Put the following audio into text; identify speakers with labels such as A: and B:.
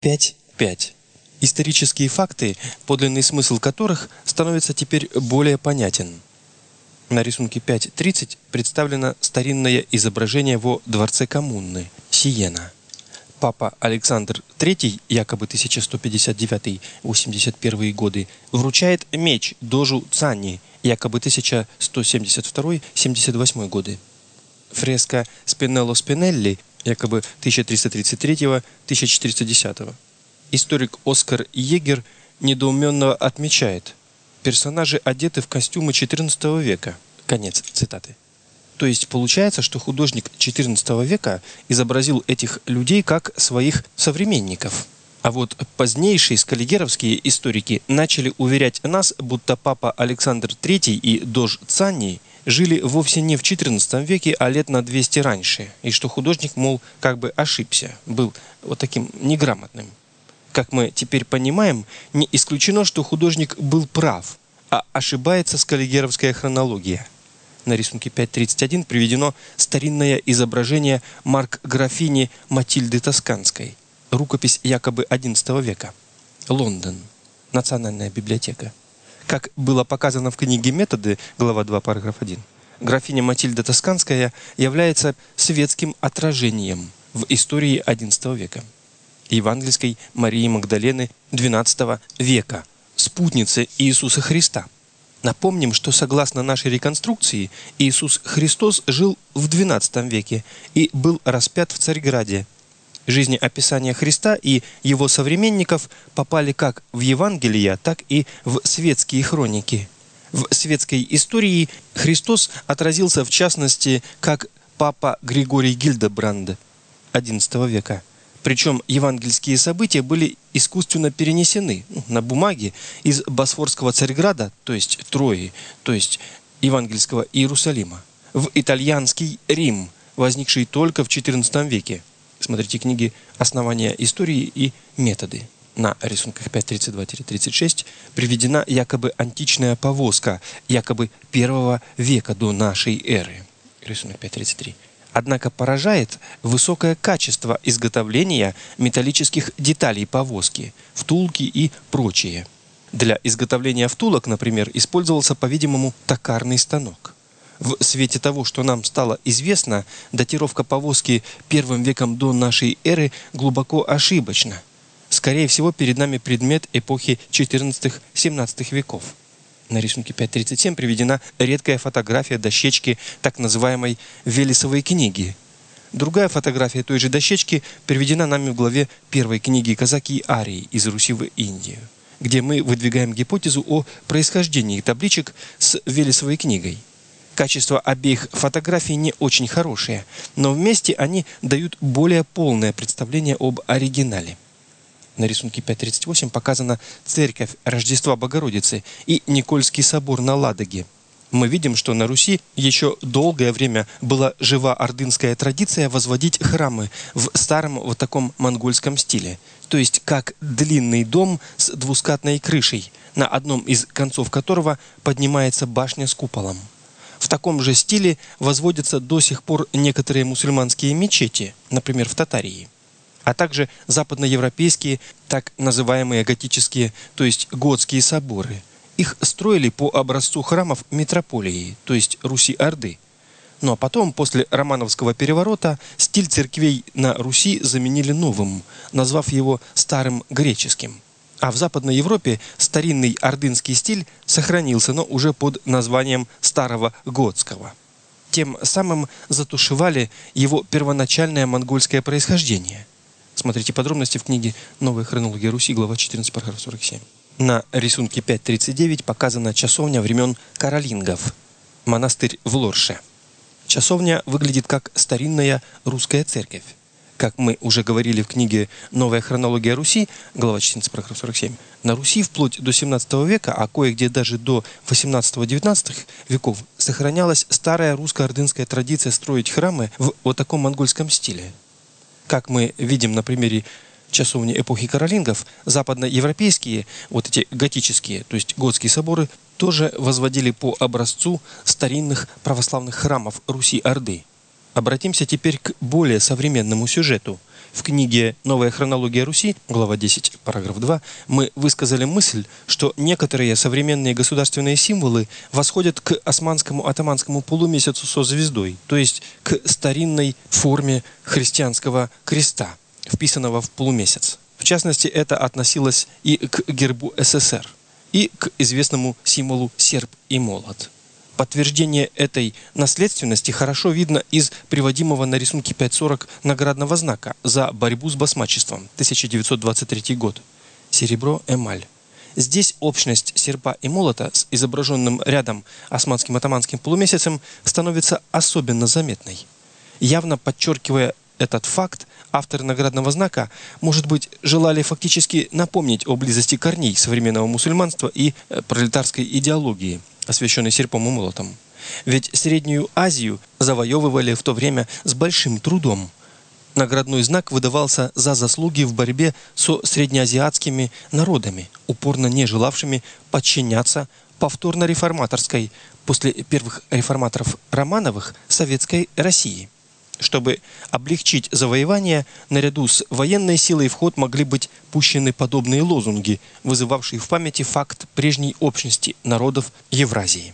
A: 5.5. Исторические факты, подлинный смысл которых становится теперь более понятен. На рисунке 5.30 представлено старинное изображение во дворце коммуны Сиена. Папа Александр III, якобы 1159-81 годы, вручает меч дожу Цанни, якобы 1172-78 годы. Фреска Спинелло Спинелли якобы 1333-1410. Историк Оскар Егер недоуменно отмечает, персонажи одеты в костюмы XIV века. Конец цитаты. То есть получается, что художник XIV века изобразил этих людей как своих современников. А вот позднейшие скаллигеровские историки начали уверять нас, будто папа Александр III и дож Цанни жили вовсе не в XIV веке, а лет на 200 раньше, и что художник, мол, как бы ошибся, был вот таким неграмотным. Как мы теперь понимаем, не исключено, что художник был прав, а ошибается скаллигеровская хронология. На рисунке 5.31 приведено старинное изображение марк графини Матильды Тосканской, рукопись якобы XI века. Лондон. Национальная библиотека. Как было показано в книге «Методы», глава 2, параграф 1, графиня Матильда Тосканская является светским отражением в истории XI века. Евангельской Марии Магдалены XII века, спутницы Иисуса Христа. Напомним, что согласно нашей реконструкции, Иисус Христос жил в XII веке и был распят в Царьграде – жизнеописания Христа и его современников попали как в Евангелия, так и в светские хроники. В светской истории Христос отразился в частности как папа Григорий Гильдебранд XI века. Причем евангельские события были искусственно перенесены ну, на бумаге из Босфорского Царьграда, то есть Трои, то есть евангельского Иерусалима, в итальянский Рим, возникший только в XIV веке. Смотрите книги «Основания истории» и «Методы». На рисунках 5.32-36 приведена якобы античная повозка, якобы первого века до нашей эры. Рисунок 5.33. Однако поражает высокое качество изготовления металлических деталей повозки, втулки и прочее. Для изготовления втулок, например, использовался, по-видимому, токарный станок. В свете того, что нам стало известно, датировка повозки первым веком до нашей эры глубоко ошибочна. Скорее всего, перед нами предмет эпохи 14-17 веков. На рисунке 5.37 приведена редкая фотография дощечки так называемой «Велесовой книги». Другая фотография той же дощечки приведена нами в главе первой книги «Казаки Арии из Руси в Индию», где мы выдвигаем гипотезу о происхождении табличек с Велесовой книгой. Качество обеих фотографий не очень хорошее, но вместе они дают более полное представление об оригинале. На рисунке 5.38 показана церковь Рождества Богородицы и Никольский собор на Ладоге. Мы видим, что на Руси еще долгое время была жива ордынская традиция возводить храмы в старом вот таком монгольском стиле, то есть как длинный дом с двускатной крышей, на одном из концов которого поднимается башня с куполом. В таком же стиле возводятся до сих пор некоторые мусульманские мечети, например, в Татарии, а также западноевропейские, так называемые готические, то есть готские соборы. Их строили по образцу храмов метрополии, то есть Руси-Орды. Ну а потом, после Романовского переворота, стиль церквей на Руси заменили новым, назвав его старым греческим – а в Западной Европе старинный ордынский стиль сохранился, но уже под названием Старого Готского. Тем самым затушевали его первоначальное монгольское происхождение. Смотрите подробности в книге «Новая хронология Руси», глава 14, параграф 47. На рисунке 5.39 показана часовня времен каролингов, монастырь в Лорше. Часовня выглядит как старинная русская церковь как мы уже говорили в книге «Новая хронология Руси», глава 14, параграф 47, на Руси вплоть до 17 века, а кое-где даже до 18-19 веков, сохранялась старая русско-ордынская традиция строить храмы в вот таком монгольском стиле. Как мы видим на примере часовни эпохи каролингов, западноевропейские, вот эти готические, то есть готские соборы, тоже возводили по образцу старинных православных храмов Руси-Орды. Обратимся теперь к более современному сюжету. В книге «Новая хронология Руси», глава 10, параграф 2, мы высказали мысль, что некоторые современные государственные символы восходят к османскому атаманскому полумесяцу со звездой, то есть к старинной форме христианского креста, вписанного в полумесяц. В частности, это относилось и к гербу СССР, и к известному символу серп и молот. Подтверждение этой наследственности хорошо видно из приводимого на рисунке 5.40 наградного знака за борьбу с басмачеством 1923 год. Серебро, эмаль. Здесь общность серпа и молота с изображенным рядом османским атаманским полумесяцем становится особенно заметной. Явно подчеркивая этот факт, авторы наградного знака, может быть, желали фактически напомнить о близости корней современного мусульманства и э, пролетарской идеологии – освященный серпом и молотом. Ведь Среднюю Азию завоевывали в то время с большим трудом. Наградной знак выдавался за заслуги в борьбе со среднеазиатскими народами, упорно не желавшими подчиняться повторно-реформаторской, после первых реформаторов Романовых, советской России. Чтобы облегчить завоевание, наряду с военной силой в ход могли быть пущены подобные лозунги, вызывавшие в памяти факт прежней общности народов Евразии.